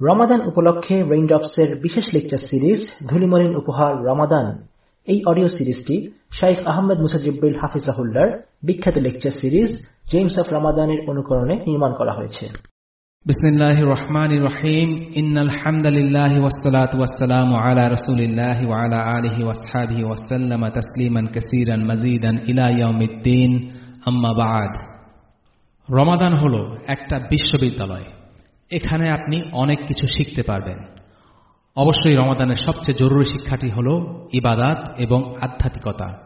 রমাদান উপলক্ষে রেইনড্রপসের বিশেষ lecture series ধুলিমলিন উপহার রমাদান এই অডিও সিরিজটি শাইখ আহমেদ মুসাজিব্বিল হাফিজাহুল্লার বিখ্যাত লেকচার সিরিজ জেমস অফ রমাদানের অনুকরণে নির্মাণ করা হয়েছে بسم الله الرحمن الرحيم إن الحمد لله والصلاة والسلام على رسول الله وعلى آله واصحابه وسلم تسليما كثيرا مزيدا إلى يوم الدين أما بعد রমাদান হলো একটা বিশ্ববিদ্যালয় এখানে আপনি অনেক কিছু শিখতে পারবেন। অবশ্যই রমাদানের সবচেয়ে জরুরি শিক্ষাটি হল ইবাদাত এবং আধ্যাত্মিকতা।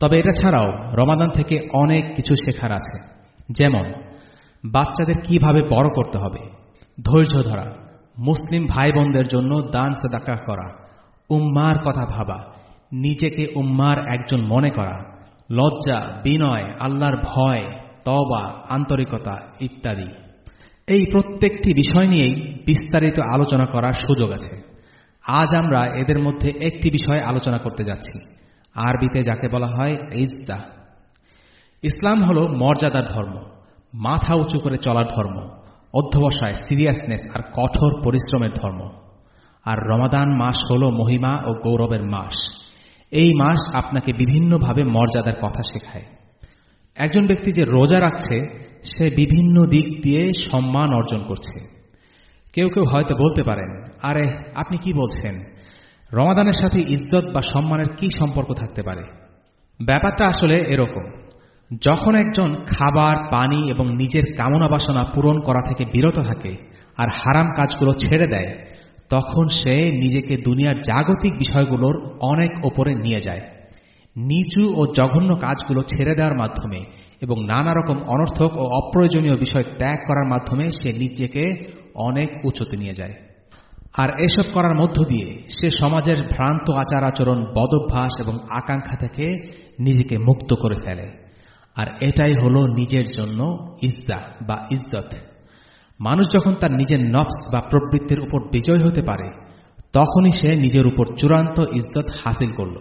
তবে এটা ছাড়াও রমাদান থেকে অনেক কিছু শেখার আছে। যেমন, বাচ্চাদের কীভাবে বড় করতে হবে, ধৈর্য ধরা, মুসলিম ভাই বোনদের জন্য দান সাদাকা করা, উম্মার কথা ভাবা, নিজেকে উম্মার একজন মনে করা, লজ্জা, বিনয়, আল্লাহর ভয় তবা আন্তরিকতা ইত্যাদি। এই প্রত্যেকটি বিষয় নিয়েই বিস্তারিত আলোচনা করার সুযোগ আছে। আজ আমরা এদের মধ্যে একটি বিষয় আলোচনা করতে যাচ্ছি। আরবিতে যাকে বলা হয় ইজ্জা। ইসলাম হল মর্যাদার ধর্ম, মাথা উঁচু করে চলার ধর্ম, অধ্যবসায় সিরিয়াসনেস আর কঠোর পরিশ্রমের ধর্ম। আর রমাদান মাস হল মহিমা ও গৌরবের মাস। এই মাস আপনাকে বিভিন্নভাবে মর্যাদার কথা শেখায়। একজন ব্যক্তি যে রোজা রাখছে সে বিভিন্ন দিক দিয়ে সম্মান অর্জন করছে। কেউ কেউ হয়তো বলতে পারেন, আরে, আপনি কি বলছেন? রমাদানের সাথে ইজ্জত বা সম্মানের কি সম্পর্ক থাকতে পারে? ব্যাপারটা আসলে এরকম। যখন একজন খাবার, পানি এবং নিজের কামনা বাসনা পূরণ করা থেকে বিরত থাকে আর হারাম কাজগুলো ছেড়ে দেয়, তখন সে নিজেকে দুনিয়ার জাগতিক বিষয়গুলোর অনেক ওপরে নিয়ে যায়। নিচু ও জঘন্য কাজগুলো ছেড়ে দেওয়ার মাধ্যমে এবং নানা রকম অনর্থক ও অপ্রয়োজনীয় বিষয় ত্যাগ করার মাধ্যমে সে নিজেকে অনেক উঁচুতে নিয়ে যায়। আর এসব করার মধ্য দিয়ে সে সমাজের ভ্রান্ত আচার আচরণ বদভ্যাস এবং আকাঙ্ক্ষা থেকে নিজেকে মুক্ত করে ফেলে। আর এটাই হলো নিজের জন্য ইজ্জা বা ইজ্জত। মানুষ যখন তার নিজের নফস বা প্রবৃত্তির উপর বিজয় হতে পারে, তখনই সে নিজের উপর চূড়ান্ত ইজ্জত হাসিল করল।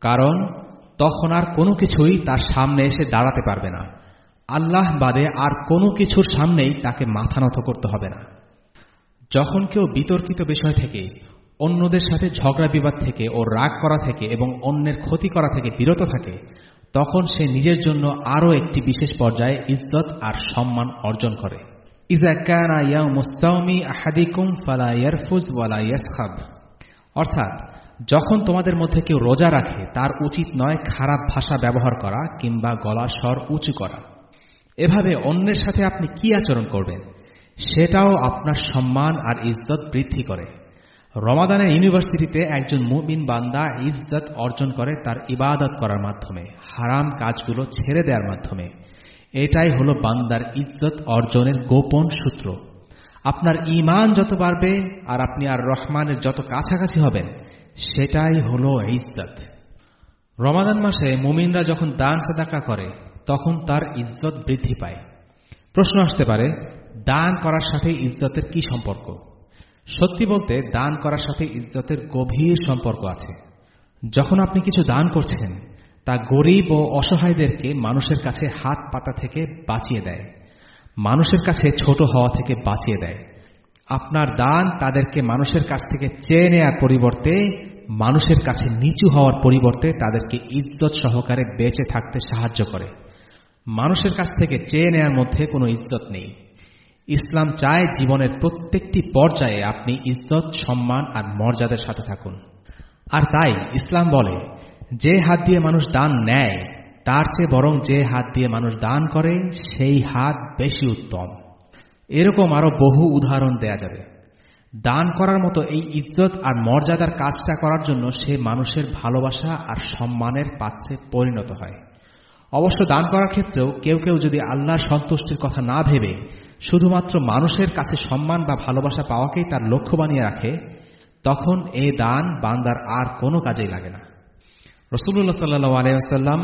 কারণ তখন আর কোনো কিছুই তার সামনে এসে দাঁড়াতে পারবে না। আল্লাহ বাদে আর কোনো কিছুর সামনেই তাকে মাথা নত করতে হবে না। যখন কেউ বিতর্কিত বিষয় থেকে, অন্যদের সাথে ঝগড়া বিবাদ থেকে ও রাগ করা থেকে এবং অন্যের ক্ষতি করা থেকে বিরত থাকে, তখন সে নিজের জন্য আরও একটি বিশেষ পর্যায়ে ইজ্জত আর সম্মান অর্জন করে। অর্থাৎ যখন তোমাদের মধ্যে কেউ রোজা রাখে, তার উচিত নয় খারাপ ভাষা ব্যবহার করা কিংবা গলার স্বর উঁচু করা। এভাবে অন্যের সাথে আপনি কি আচরণ করবেন? সেটাও আপনার সম্মান আর ইজ্জত বৃদ্ধি করে। রমাদানের ইউনিভার্সিটিতে একজন মুমিন বান্দা ইজ্জত অর্জন করে তার ইবাদত করার মাধ্যমে, হারাম কাজগুলো ছেড়ে দেওয়ার মাধ্যমে। এটাই হলো বান্দার ইজ্জত অর্জনের গোপন সূত্র। আপনার ইমান যত বাড়বে আর আপনি আর রহমানের যত কাছাকাছি হবেন সেটাই হলো ইজ্জত। রমাদান মাসে মুমিনরা যখন দান সাদাকা করে, তখন তার ইজ্জত বৃদ্ধি পায়। প্রশ্ন আসতে পারে, দান করার সাথে ইজ্জতের কি সম্পর্ক? সত্যি বলতে, দান করার সাথে ইজ্জতের গভীর সম্পর্ক আছে। যখন আপনি কিছু দান করছেন, তা গরিব ও অসহায়দেরকে মানুষের কাছে হাত পাতা থেকে বাঁচিয়ে দেয়। মানুষের কাছে ছোট হওয়া থেকে বাঁচিয়ে দেয়। আপনার দান তাদেরকে মানুষের কাছ থেকে চেয়ে নেয়ার পরিবর্তে, মানুষের কাছে নিচু হওয়ার পরিবর্তে তাদেরকে ইজ্জত সহকারে বেঁচে থাকতে সাহায্য করে। মানুষের কাছ থেকে চেয়ে নেয়ার মধ্যে কোনো ইজ্জত নেই। ইসলাম চায় জীবনের প্রত্যেকটি পর্যায়ে আপনি ইজ্জত, সম্মান আর মর্যাদার সাথে থাকুন। আর তাই ইসলাম বলে, যে হাত দিয়ে মানুষ দান নেয়, তার চেয়ে বরং যে হাত দিয়ে মানুষ দান করে, সেই হাত বেশি উত্তম। এরকম আরও বহু উদাহরণ দেয়া যাবে। দান করার মতো এই ইজ্জত আর মর্যাদার কাজটা করার জন্য সে মানুষের ভালোবাসা আর সম্মানের পাত্রে পরিণত হয়। অবশ্য দান করার ক্ষেত্রেও কেউ কেউ যদি আল্লাহর সন্তুষ্টির কথা না ভেবে শুধুমাত্র মানুষের কাছে সম্মান বা ভালোবাসা পাওয়াকেই তার লক্ষ্য বানিয়ে রাখে, তখন এ দান বান্দার আর কোনো কাজেই লাগে না। রসুল্লাহ সাল্লু আলাইসাল্লাম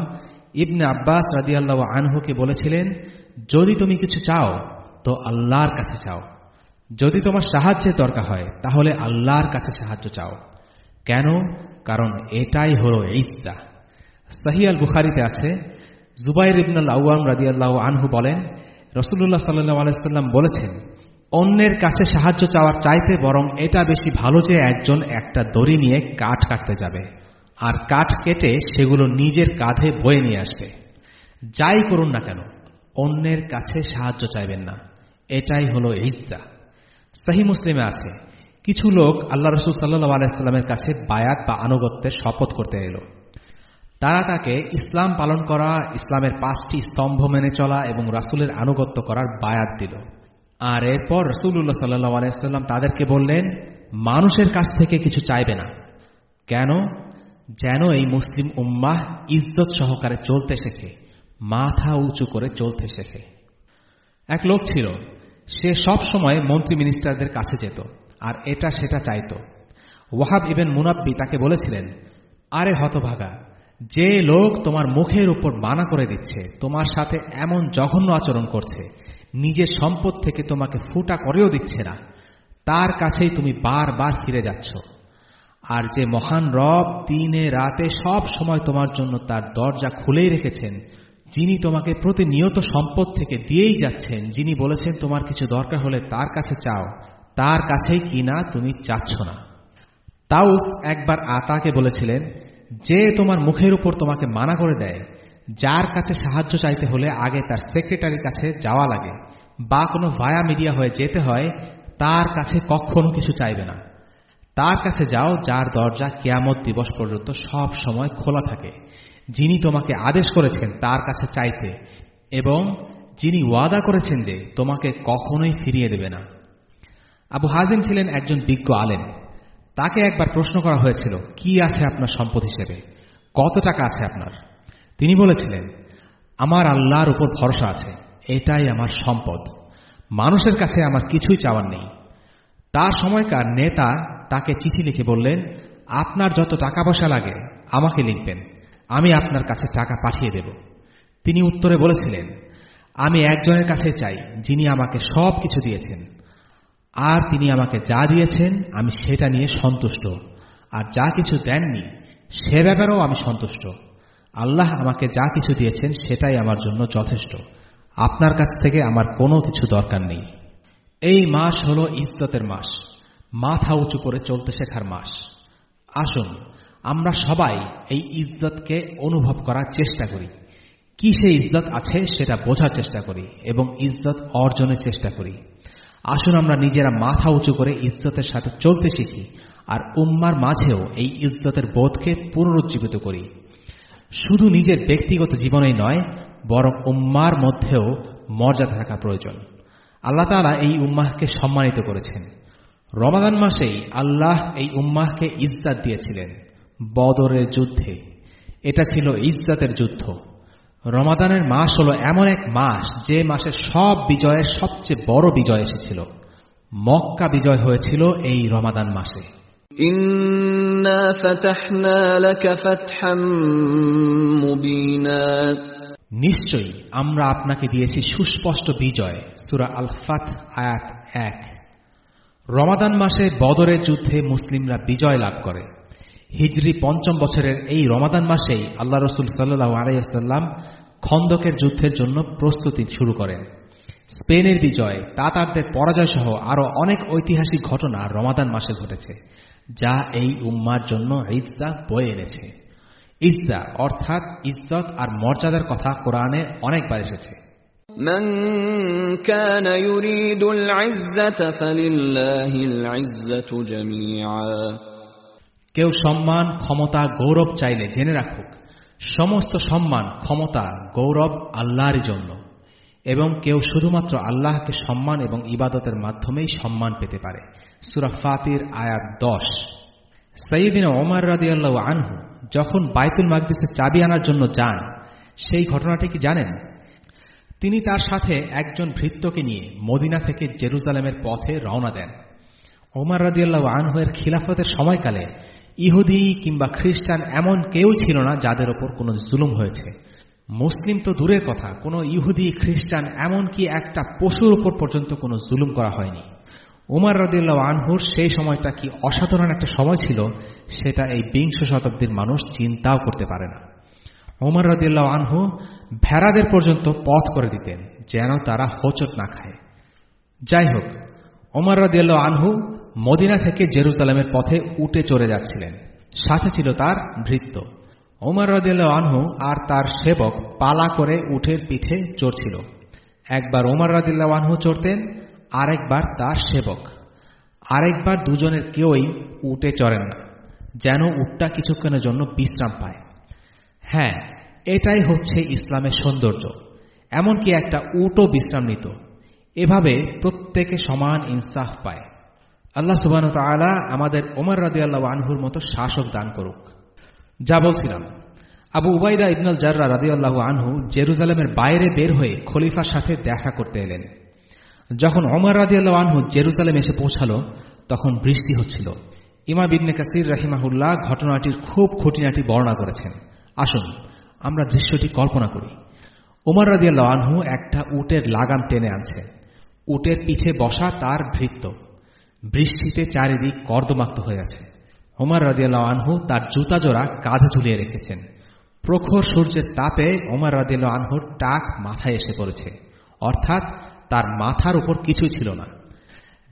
ইবনে আব্বাস রাজিয়াল্লাহ আনহুকে বলেছিলেন, যদি তুমি কিছু চাও তো আল্লাহর কাছে চাও। যদি তোমার সাহায্যের দরকার হয়, তাহলে আল্লাহর কাছে সাহায্য চাও। কেন? কারণ এটাই হল ইজ্জা। সাহিয়াল বুখারিতে আছে, জুবাইর ইবনাল আউয়াম রাজিয়াল্লাহ আনহু বলেন রসুল্লাহ সাল্লাহ আলাইসাল্লাম বলেছেন, অন্যের কাছে সাহায্য চাওয়ার চাইতে বরং এটা বেশি ভালো যে একজন একটা দড়ি নিয়ে কাঠ কাটতে যাবে, আর কাঠ কেটে সেগুলো নিজের কাঁধে বয়ে নিয়ে আসবে। যাই করুন না কেন, অন্যের কাছে সাহায্য চাইবেন না। এটাই হলো ইজ্জা। সাহি মুসলিমে আছে। কিছু লোক আল্লাহ রসুল সাল্লাহ আলাইস্লামের কাছে বায়াত বা আনুগত্যের শপথ করতে এলো। তারা তাকে ইসলাম পালন করা, ইসলামের পাঁচটি স্তম্ভ মেনে চলা এবং রাসুলের আনুগত্য করার বায়াত দিল। আর এরপর রসুল্লাহ সাল্লাহ আলাইস্লাম তাদেরকে বললেন, মানুষের কাছ থেকে কিছু চাইবে না। কেন? যেন এই মুসলিম উম্মাহ ইজ্জত সহকারে চলতে শেখে, মাথা উঁচু করে চলতে শেখে। এক লোক ছিল সে সব সময় মন্ত্রী মিনিস্টারদের কাছে যেত, আর এটা সেটা চাইত। ওয়াহাব ইবেন মুনাব্বি তাকে বলেছিলেন, আরে হতভাগা, যে লোক তোমার মুখের উপর মানা করে দিচ্ছে, তোমার সাথে এমন জঘন্য আচরণ করছে, নিজের সম্পদ থেকে তোমাকে ফুটা করেও দিচ্ছে না, তার কাছেই তুমি বারবার ফিরে যাচ্ছ। আর যে মহান রব দিনে রাতে সব সময় তোমার জন্য তার দরজা খুলেই রেখেছেন যিনি তোমাকে প্রতিনিয়ত সম্পদ থেকে দিয়েই যাচ্ছেন, যিনি বলেছেন, তোমার কিছু দরকার হলে তার কাছে চাও, তার কাছেই কিনা তুমি চাচ্ছ না। তাউস একবার আতাকে বলেছিলেন, যে তোমার মুখের উপর তোমাকে মানা করে দেয়, যার কাছে সাহায্য চাইতে হলে আগে তার সেক্রেটারির কাছে যাওয়া লাগে, বা কোনো ভায়া মিডিয়া হয়ে যেতে হয়, তার কাছে কখনো কিছু চাইবে না। তার কাছে যাও, যার দরজা কেয়ামত দিবস পর্যন্ত সব সময় খোলা থাকে। যিনি তোমাকে আদেশ করেছেন তার কাছে চাইতে, এবং যিনি ওয়াদা করেছেন যে তোমাকে কখনোই ফিরিয়ে দেবে না। আবু হাজিম ছিলেন একজন বিজ্ঞ আলেন তাকে একবার প্রশ্ন করা হয়েছিল, কি আছে আপনার সম্পদ হিসেবে? কত টাকা আছে আপনার? তিনি বলেছিলেন, আমার আল্লাহর উপর ভরসা আছে, এটাই আমার সম্পদ। মানুষের কাছে আমার কিছুই চাওয়ার নেই। তার সময়কার নেতা তাকে চিঠি লিখে বললেন, আপনার যত টাকা পয়সা লাগে, আমাকে লিখবেন, আমি আপনার কাছে টাকা পাঠিয়ে দেব। তিনি উত্তরে বলেছিলেন, আমি একজনের কাছে চাই, যিনি আমাকে সব কিছু দিয়েছেন। আর তিনি আমাকে যা দিয়েছেন, আমি সেটা নিয়ে সন্তুষ্ট। আর যা কিছু দেননি, সে ব্যাপারেও আমি সন্তুষ্ট। আল্লাহ আমাকে যা কিছু দিয়েছেন, সেটাই আমার জন্য যথেষ্ট। আপনার কাছ থেকে আমার কোনো কিছু দরকার নেই। এই মাস হল ইজ্জতের মাস। মাথা উঁচু করে চলতে শেখার মাস। আসুন, আমরা সবাই এই ইজ্জতকে অনুভব করার চেষ্টা করি। কি সেই ইজ্জত আছে সেটা বোঝার চেষ্টা করি এবং ইজ্জত অর্জনের চেষ্টা করি। আসুন, আমরা নিজেরা মাথা উঁচু করে ইজ্জতের সাথে চলতে শিখি আর উম্মার মাঝেও এই ইজ্জতের বোধকে পুনরুজ্জীবিত করি। শুধু নিজের ব্যক্তিগত জীবনেই নয়, বরং উম্মার মধ্যেও মর্যাদা থাকা প্রয়োজন। আল্লাহ তালা এই উম্মাহকে সম্মানিত করেছেন। রমাদান মাসেই আল্লাহ এই উম্মাহকে ইজ্জাত দিয়েছিলেন বদরের যুদ্ধে। এটা ছিল ইজ্জাতের যুদ্ধ। রমাদানের মাস হল এমন এক মাস যে মাসে সব বিজয়ের সবচেয়ে বড় বিজয় এসেছিল। মক্কা বিজয় হয়েছিল এই রমাদান মাসে। নিশ্চয়ই আমরা আপনাকে দিয়েছি সুস্পষ্ট বিজয় সুরা আল ফাত আয়াত এক। রমাদান মাসে বদরের যুদ্ধে মুসলিমরা বিজয় লাভ করে। হিজরি পঞ্চম বছরের এই রমাদান মাসেই আল্লাহ রসুল সাল্লু আলাইসাল্লাম খন্দকের যুদ্ধের জন্য প্রস্তুতি শুরু করেন। স্পেনের বিজয়, তাতারদের পরাজয় সহ আরও অনেক ঐতিহাসিক ঘটনা রমাদান মাসে ঘটেছে, যা এই উম্মার জন্য ইজ্জা বয়ে এনেছে। ইজ্জা অর্থাৎ ইজ্জত আর মর্যাদার কথা কোরআনে অনেকবার এসেছে। من كان يريد العزة فلله العزة جميعا কেউ সম্মান ক্ষমতা গৌরব চাইলে জেনে রাখুক সমস্ত সম্মান ক্ষমতা গৌরব আল্লাহরই জন্য এবং কেউ শুধুমাত্র আল্লাহকে সম্মান এবং ইবাদতের মাধ্যমেই সম্মান পেতে পারে সুরা ফাতির আয়াত দশ সঈদিন ওমর রাদি আল্লাহ আনহু যখন বাইতুল মাকদিসে চাবি আনার জন্য যান সেই ঘটনাটি কি জানেন তিনি তার সাথে একজন ভৃত্যকে নিয়ে মদিনা থেকে জেরুজালেমের পথে রওনা দেন। ওমর রাদিয়াল্লাহ আনহুয়ের খিলাফতের সময়কালে ইহুদি কিংবা খ্রিস্টান এমন কেউ ছিল না যাদের ওপর কোনো জুলুম হয়েছে। মুসলিম তো দূরের কথা, কোনো ইহুদি, খ্রিস্টান এমনকি একটা পশুর ওপর পর্যন্ত কোনো জুলুম করা হয়নি। উমার রদিল্লা আনহুর সেই সময়টা কি অসাধারণ একটা সময় ছিল, সেটা এই বিংশ শতাব্দীর মানুষ চিন্তাও করতে পারে না। উমর রদিল্লা আনহু ভেড়াদের পর্যন্ত পথ করে দিতেন, যেন তারা হোচট না খায়। যাই হোক, ওমর রাদিয়াল্লাহ আনহু মদিনা থেকে জেরুজালেমের পথে উঠে চড়ে যাচ্ছিলেন। সাথে ছিল তার ভৃত্য। ওমর রাদিয়াল্লাহ আনহু আর তার সেবক পালা করে উঠের পিঠে চড়ছিল। একবার ওমর রাদিল্লাহ আনহু চড়তেন, আরেকবার তার সেবক। আরেকবার দুজনের কেউই উঠে চড়েন না, যেন উটটা কিছুক্ষণের জন্য বিশ্রাম পায়। হ্যাঁ এটাই হচ্ছে ইসলামের সৌন্দর্য। এমনকি একটা উটও বিশ্রাম নিত এভাবে প্রত্যেকে সমান ইনসাফ পায়। আল্লাহ সুবান আমাদের ওমর রাদিয়াল্লাহ আনহুর মতো শাসক দান করুক। যা বলছিলাম, আবু উবাইদা ইবনাল জার্রা রাদিয়াল্লাহু আনহু জেরুজালেমের বাইরে বের হয়ে খলিফার সাথে দেখা করতে এলেন। যখন ওমর রাদিয়াল্লাহু আনহু জেরুজালেম এসে পৌঁছালো, তখন বৃষ্টি হচ্ছিল। ইমা বিবনে কাসির রাহিমাহুল্লাহ ঘটনাটির খুব খুঁটিনাটি বর্ণনা করেছেন। আসুন, আমরা দৃশ্যটি কল্পনা করি। ওমর রাদিয়াল্লাহ আনহু একটা উটের লাগাম টেনে আনছে। উটের পিছে বসা তার ভৃত্য। বৃষ্টিতে চারিদিক কর্দমাক্ত হয়ে আছে। ওমর রাদিয়াল্লাহ আনহু তার জুতা জোড়া কাঁধে ঝুলিয়ে রেখেছেন। প্রখর সূর্যের তাপে ওমর রাদিয়াল্লাহ আনহুর টাক মাথায় এসে পড়েছে। অর্থাৎ তার মাথার উপর কিছুই ছিল না।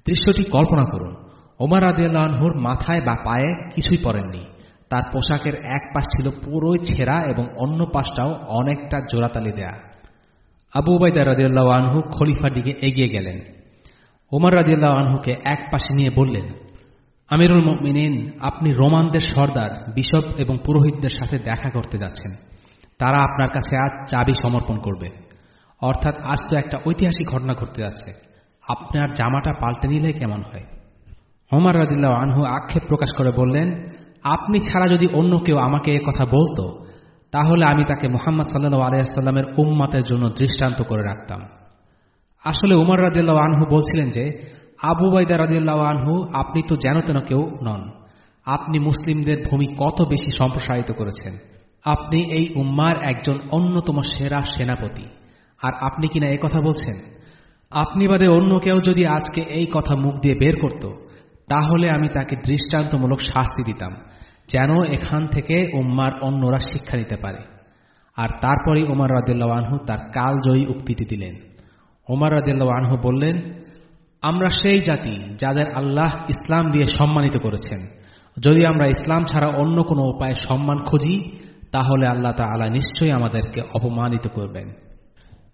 দৃশ্যটি কল্পনা করুন, ওমর রাদিয়াল্লাহ আনহুর মাথায় বা পায়ে কিছুই পড়েননি। তার পোশাকের এক পাশ ছিল পুরোই ছেঁড়া এবং অন্য পাশটাও অনেকটা জোড়াতালি দেয়া। আবু উবাইদা রাদিয়াল্লাহ আনহু খলিফার দিকে এগিয়ে গেলেন। ওমর রাদিয়াল্লাহ আনহুকে এক পাশে নিয়ে বললেন, আমিরুল মিনিন আপনি রোমানদের সর্দার, বিশপ এবং পুরোহিতদের সাথে দেখা করতে যাচ্ছেন। তারা আপনার কাছে আজ চাবি সমর্পণ করবে। অর্থাৎ আজ তো একটা ঐতিহাসিক ঘটনা ঘটতে যাচ্ছে। আপনার জামাটা পাল্টে নিলে কেমন হয়? ওমর রাদিল্লাহ আনহু আক্ষেপ প্রকাশ করে বললেন আপনি ছাড়া যদি অন্য কেউ আমাকে এ কথা বলতো, তাহলে আমি তাকে মোহাম্মদ সাল্লু আলাইসাল্লামের উম্মাতের জন্য দৃষ্টান্ত করে রাখতাম। আসলে উমর রাজিয়াল্লাহ আনহু বলছিলেন যে, আবু বাইদা রাজিয়াল্লাহ আনহু, আপনি তো যেন তেন কেউ নন। আপনি মুসলিমদের ভূমি কত বেশি সম্প্রসারিত করেছেন। আপনি এই উম্মার একজন অন্যতম সেরা সেনাপতি। আর আপনি কিনা এই কথা বলছেন? আপনি বাদে অন্য কেউ যদি আজকে এই কথা মুখ দিয়ে বের করত, তাহলে আমি তাকে দৃষ্টান্তমূলক শাস্তি দিতাম। যেন এখান থেকে উম্মার অন্যরা শিক্ষা নিতে পারে। আর তারপরেই ওমর রাদিল্লাহ আনহু তার কালজয়ী উক্তিটি দিলেন। ওমর রাদিল্লাহ আনহু বললেন, আমরা সেই জাতি যাদের আল্লাহ ইসলাম দিয়ে সম্মানিত করেছেন। যদি আমরা ইসলাম ছাড়া অন্য কোনো উপায়ে সম্মান খুঁজি, তাহলে আল্লাহ তালা নিশ্চয়ই আমাদেরকে অপমানিত করবেন।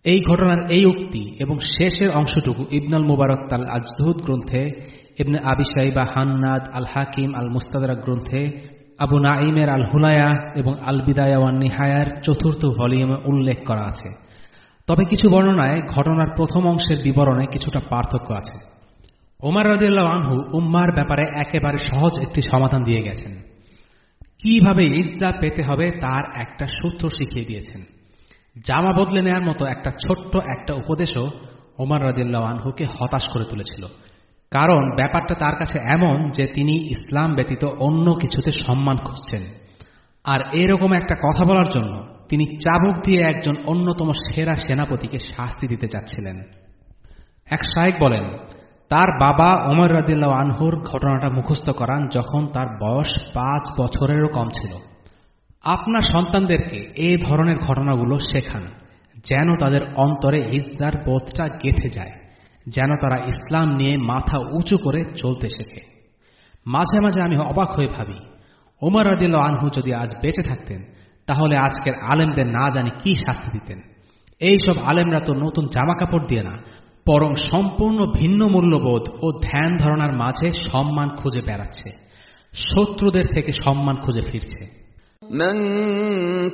এই ঘটনার এই উক্তি এবং শেষের অংশটুকু ইবনাল মুবারক তাল আজহুদ গ্রন্থে, ইবনে আবি সাইবা হান্নাদ আল হাকিম আল মুস্তাদরা গ্রন্থে আবু নাইমের আল হুলায়া এবং আল বিদায়াওয়ান নিহায়ার চতুর্থ ভলিউমে উল্লেখ করা আছে। তবে কিছু বর্ণনায় ঘটনার প্রথম অংশের বিবরণে কিছুটা পার্থক্য আছে। ওমার রাজিয়াল্লাহ আনহু উম্মার ব্যাপারে একেবারে সহজ একটি সমাধান দিয়ে গেছেন। কীভাবে ইজ্জা পেতে হবে তার একটা সূত্র শিখিয়ে দিয়েছেন। জামা বদলে নেয়ার মতো একটা ছোট্ট একটা উপদেশও ওমার রাজিয়াল্লাহ আনহুকে হতাশ করে তুলেছিল। কারণ ব্যাপারটা তার কাছে এমন যে তিনি ইসলাম ব্যতীত অন্য কিছুতে সম্মান খুঁজছেন। আর এরকম একটা কথা বলার জন্য তিনি চাবুক দিয়ে একজন অন্যতম সেরা সেনাপতিকে শাস্তি দিতে চাচ্ছিলেন এক শায়েক বলেন, তার বাবা ওমর রাদিল্লা আনহুর ঘটনাটা মুখস্থ করান যখন তার বয়স পাঁচ বছরেরও কম ছিল। আপনার সন্তানদেরকে এই ধরনের ঘটনাগুলো শেখান, যেন তাদের অন্তরে ইজ্জার বোধটা গেথে যায়। যেন তারা ইসলাম নিয়ে মাথা উঁচু করে চলতে শেখে মাঝে মাঝে আমি অবাক হয়ে ভাবি ওমর রাদিল আনহু যদি আজ বেঁচে থাকতেন তাহলে আজকের আলেমদের না জানি কি শাস্তি দিতেন এইসব আলেমরা তো নতুন জামা কাপড় দিয়ে না বরং সম্পূর্ণ ভিন্ন মূল্যবোধ ও ধ্যান ধারণার মাঝে সম্মান খুঁজে বেড়াচ্ছে শত্রুদের থেকে সম্মান খুঁজে ফিরছে من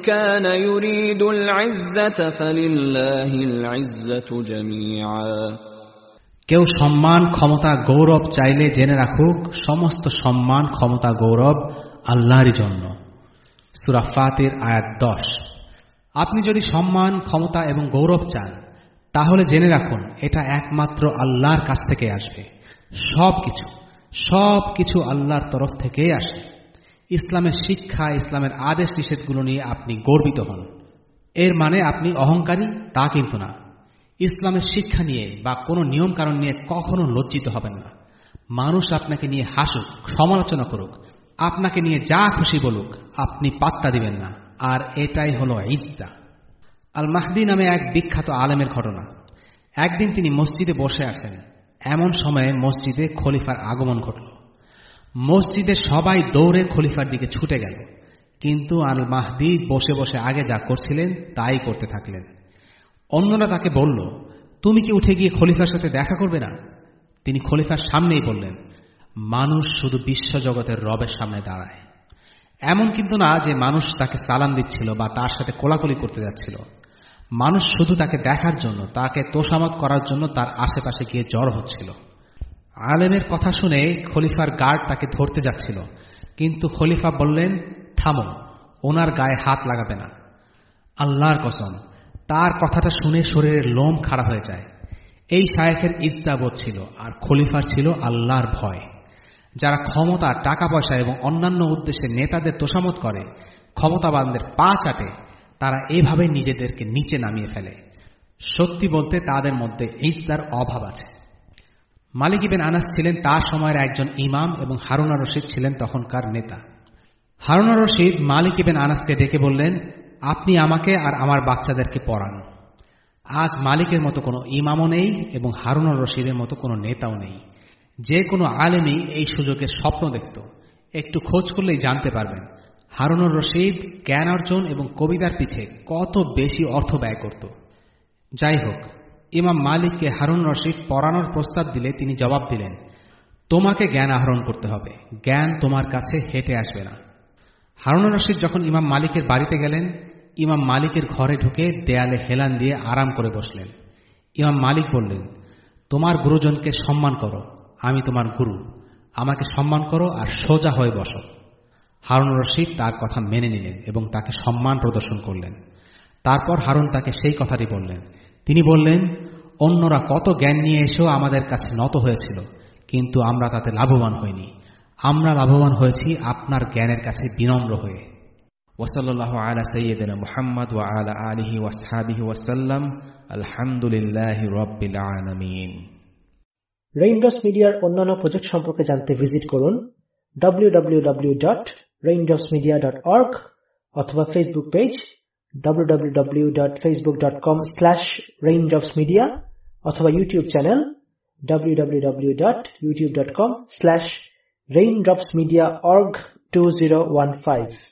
كان يريد العزة فلله العزة جميعا কেউ সম্মান, ক্ষমতা, গৌরব চাইলে জেনে রাখুক, সমস্ত সম্মান, ক্ষমতা, গৌরব আল্লাহরই জন্য। সুরা ফাতের আয়াত দশ। আপনি যদি সম্মান, ক্ষমতা এবং গৌরব চান, তাহলে জেনে রাখুন, এটা একমাত্র আল্লাহর কাছ থেকে আসবে। সব কিছু সব কিছু আল্লাহর তরফ থেকেই আসে। ইসলামের শিক্ষা, ইসলামের আদেশ নিষেধগুলো নিয়ে আপনি গর্বিত হন। এর মানে আপনি অহংকারী, তা কিন্তু না। ইসলামের শিক্ষা নিয়ে বা কোনো নিয়ম কারণ নিয়ে কখনো লজ্জিত হবেন না। মানুষ আপনাকে নিয়ে হাসুক, সমালোচনা করুক। আপনাকে নিয়ে যা খুশি বলুক, আপনি পাত্তা দিবেন না। আর এটাই হলো ইজ্জা। আল মাহদি নামে এক বিখ্যাত আলেমের ঘটনা। একদিন তিনি মসজিদে বসে আছেন। এমন সময়ে মসজিদে খলিফার আগমন ঘটল। মসজিদে সবাই দৌড়ে খলিফার দিকে ছুটে গেল। কিন্তু আল মাহদি বসে বসে আগে যা করছিলেন, তাই করতে থাকলেন। অন্যরা তাকে বলল, তুমি কি উঠে গিয়ে খলিফার সাথে দেখা করবে না? তিনি খলিফার সামনেই বললেন, মানুষ শুধু বিশ্বজগতের রবের সামনে দাঁড়ায়। এমন কিন্তু না যে মানুষ তাকে সালাম দিচ্ছিল বা তার সাথে কোলাকুলি করতে যাচ্ছিল। মানুষ শুধু তাকে দেখার জন্য, তাকে তোষামত করার জন্য তার আশেপাশে গিয়ে জ্বর হচ্ছিল। আলেমের কথা শুনে খলিফার গার্ড তাকে ধরতে যাচ্ছিল, কিন্তু খলিফা বললেন, থামো, ওনার গায়ে হাত লাগাবে না। আল্লাহর কসম তার কথাটা শুনে শরীরের লোম খাড়া হয়ে যায়। এই শায়েখের ইস্তাবোধ ছিল আর খলিফার ছিল আল্লাহর ভয়। যারা ক্ষমতা টাকা পয়সা এবং অন্যান্য উদ্দেশ্যে নেতাদের তোষামত করে, ক্ষমতাবানদের পা চাটে, তারা এভাবে নিজেদেরকে নিচে নামিয়ে ফেলে। সত্যি বলতে তাদের মধ্যে ইসদার অভাব আছে। মালিক ইবেন আনাস ছিলেন তার সময়ের একজন ইমাম এবং হারুনা রশিদ ছিলেন তখনকার নেতা। হারুনা রশিদ মালিক ইবেন আনাসকে ডেকে বললেন আপনি আমাকে আর আমার বাচ্চাদেরকে পড়ান। আজ মালিকের মতো কোনো ইমামও নেই এবং হারুনা রশিদের মতো কোনো নেতাও নেই। যে কোনো আলেমই এই সুযোগের স্বপ্ন দেখত। একটু খোঁজ করলেই জানতে পারবেন হারুনুর রশিদ জ্ঞান অর্জন এবং কবিতার পিছে কত বেশি অর্থ ব্যয় করত। যাই হোক, ইমাম মালিককে হারুন রশিদ পড়ানোর প্রস্তাব দিলে তিনি জবাব দিলেন, তোমাকে জ্ঞান আহরণ করতে হবে। জ্ঞান তোমার কাছে হেঁটে আসবে না। হারুন রশিদ যখন ইমাম মালিকের বাড়িতে গেলেন ইমাম মালিকের ঘরে ঢুকে দেয়ালে হেলান দিয়ে আরাম করে বসলেন। ইমাম মালিক বললেন, তোমার গুরুজনকে সম্মান করো, আমি তোমার গুরু। আমাকে সম্মান করো আর সোজা হয়ে বসো। হারুন রশিদ তার কথা মেনে নিলেন এবং তাকে সম্মান প্রদর্শন করলেন। তারপর হারুন তাকে সেই কথাটি বললেন। তিনি বললেন, অন্যরা কত জ্ঞান নিয়ে এসেও আমাদের কাছে নত হয়েছিল, কিন্তু আমরা তাতে লাভবান হইনি। আমরা লাভবান হয়েছি আপনার জ্ঞানের কাছে বিনম্র হয়ে। ওসল্লাহ আলা সৈয়দিন মোহাম্মদ ওয়া আলা আলিহি ওয়াসহাবিহি ওয়াসাল্লাম আলহামদুলিল্লাহ রব্বিল আলমিন। রেইনড্রপস মিডিয়ার অন্যান্য প্রজেক্ট সম্পর্কে জানতে ভিজিট করুন www.raindropsmedia.org অথবা ফেসবুক পেজ www.facebook.com/raindropsmedia অথবা ইউটিউব চ্যানেল www.youtube.com/raindropsmediaorg2015